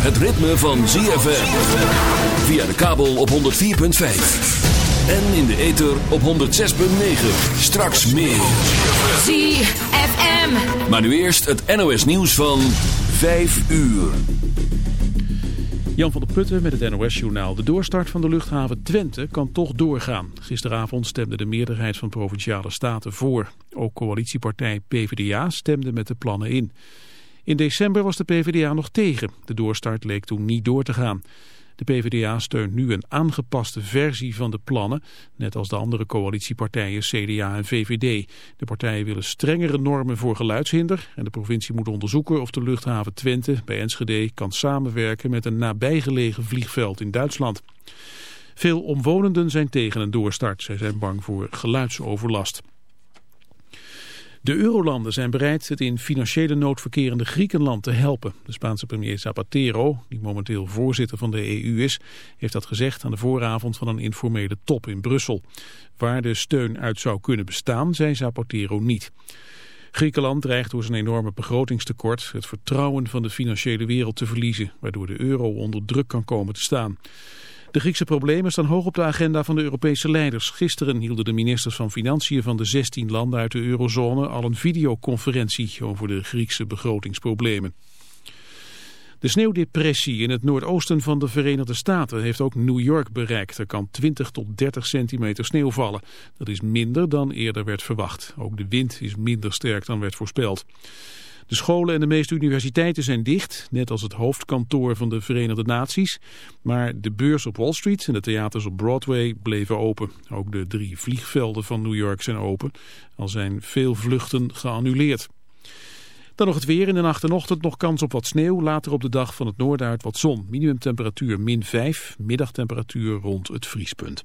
Het ritme van ZFM. Via de kabel op 104.5. En in de ether op 106.9. Straks meer. ZFM. Maar nu eerst het NOS nieuws van 5 uur. Jan van der Putten met het NOS-journaal. De doorstart van de luchthaven Twente kan toch doorgaan. Gisteravond stemde de meerderheid van Provinciale Staten voor. Ook coalitiepartij PvdA stemde met de plannen in. In december was de PvdA nog tegen. De doorstart leek toen niet door te gaan. De PvdA steunt nu een aangepaste versie van de plannen, net als de andere coalitiepartijen CDA en VVD. De partijen willen strengere normen voor geluidshinder en de provincie moet onderzoeken of de luchthaven Twente bij Enschede kan samenwerken met een nabijgelegen vliegveld in Duitsland. Veel omwonenden zijn tegen een doorstart. Zij zijn bang voor geluidsoverlast. De eurolanden zijn bereid het in financiële nood verkerende Griekenland te helpen. De Spaanse premier Zapatero, die momenteel voorzitter van de EU is, heeft dat gezegd aan de vooravond van een informele top in Brussel. Waar de steun uit zou kunnen bestaan, zei Zapatero niet. Griekenland dreigt door zijn enorme begrotingstekort het vertrouwen van de financiële wereld te verliezen, waardoor de euro onder druk kan komen te staan. De Griekse problemen staan hoog op de agenda van de Europese leiders. Gisteren hielden de ministers van Financiën van de 16 landen uit de eurozone al een videoconferentie over de Griekse begrotingsproblemen. De sneeuwdepressie in het noordoosten van de Verenigde Staten heeft ook New York bereikt. Er kan 20 tot 30 centimeter sneeuw vallen. Dat is minder dan eerder werd verwacht. Ook de wind is minder sterk dan werd voorspeld. De scholen en de meeste universiteiten zijn dicht, net als het hoofdkantoor van de Verenigde Naties. Maar de beurs op Wall Street en de theaters op Broadway bleven open. Ook de drie vliegvelden van New York zijn open, al zijn veel vluchten geannuleerd. Dan nog het weer. In de nacht en ochtend nog kans op wat sneeuw. Later op de dag van het noorden uit wat zon. Minimumtemperatuur min 5. Middagtemperatuur rond het vriespunt.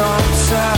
It's not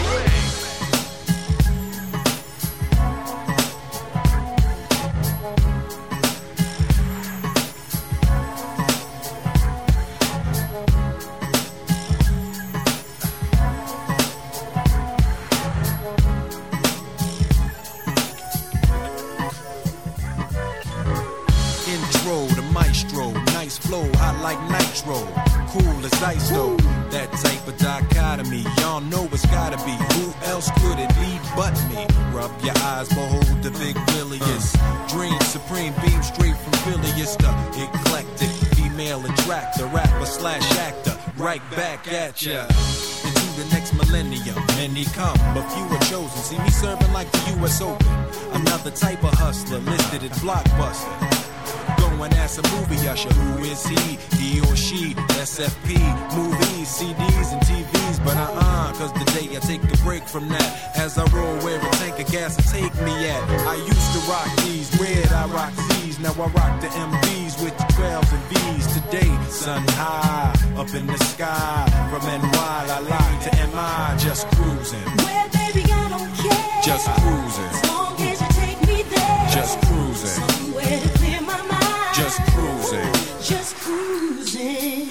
Eclectic, female attractor, rapper slash actor. Right back at ya. Into the next millennium, many come, but few are chosen. See me serving like the U.S. Open. Another type of hustler listed at Blockbuster. Go and ask a movie I usher, who is he? He or she? SFP, movies, CDs, and TVs. But uh-uh, cause the day I take a break from that. As I roll where a tank of gas will take me at. I used to rock these, red I rock Z's. Now I rock the MVs with the 12s and V's. Today, sun high, up in the sky. From NY, I lie to MI, just cruising. Well, baby, I don't care. Just cruising. As long as you take me there. Just cruising. Somewhere to clear my mind. Just cruising. Just cruising.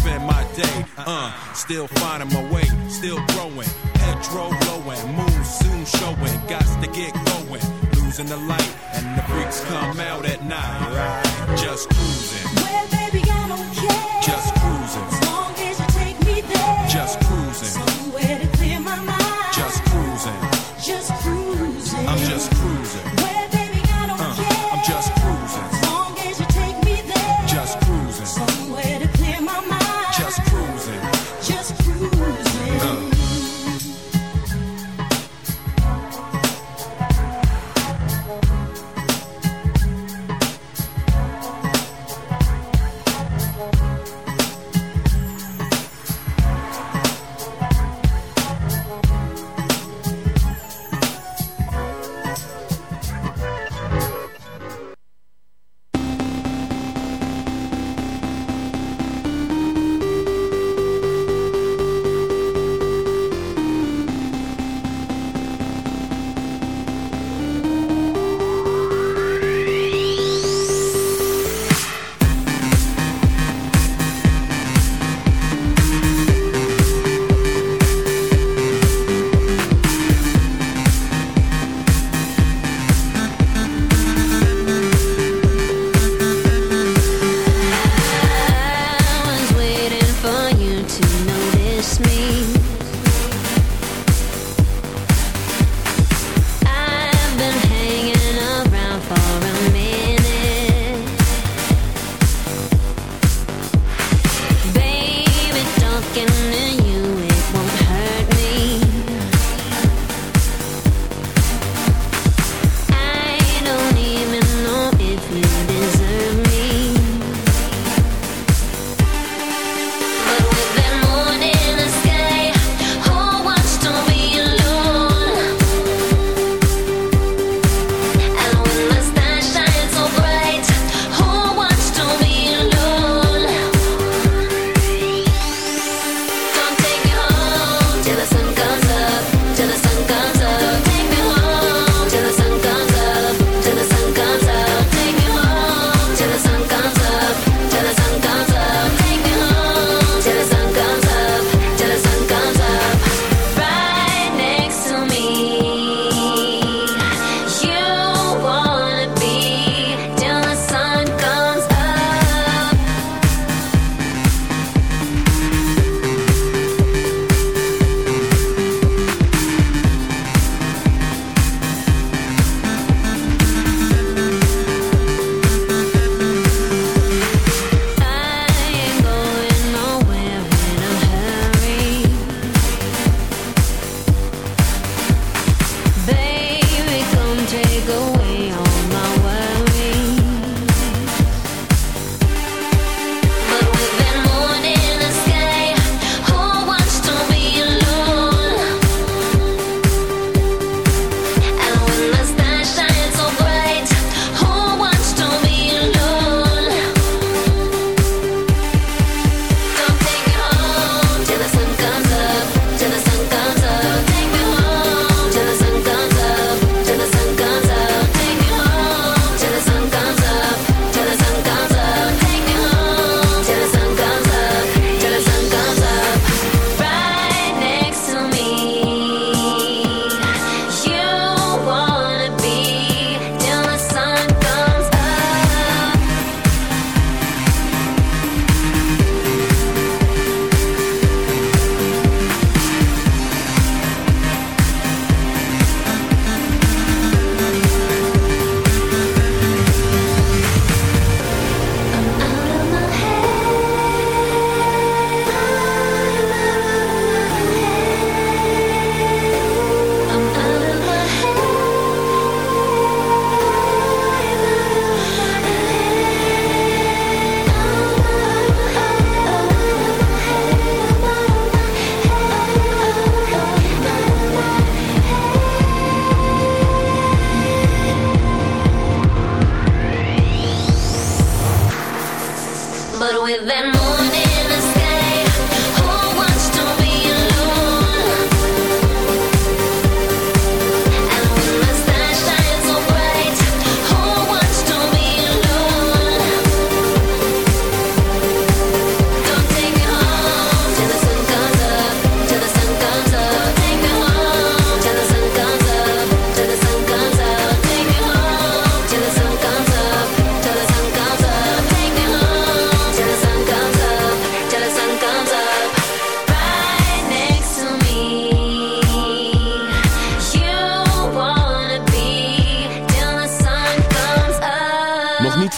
day. Uh, still finding my way, still growing. Petrol blowing, moon soon showing. Got to get going. Losing the light, and the freaks come out at night. Just cruising, Well, baby, I don't care. just cruising, As long as you take me there. just cruising, Somewhere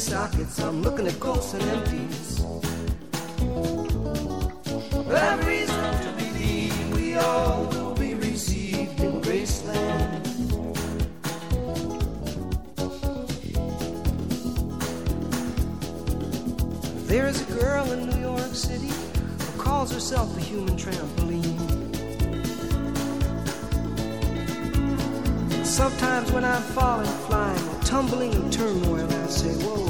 Sockets? I'm looking at ghosts and empties. I've reason to believe we all will be received in Graceland. There is a girl in New York City who calls herself the human trampoline. Sometimes when I'm falling, flying, tumbling in turmoil, I say, Whoa,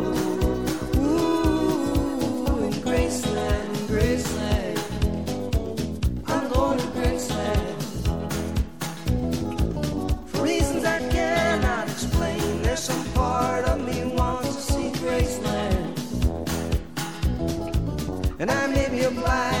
And I may be obliged to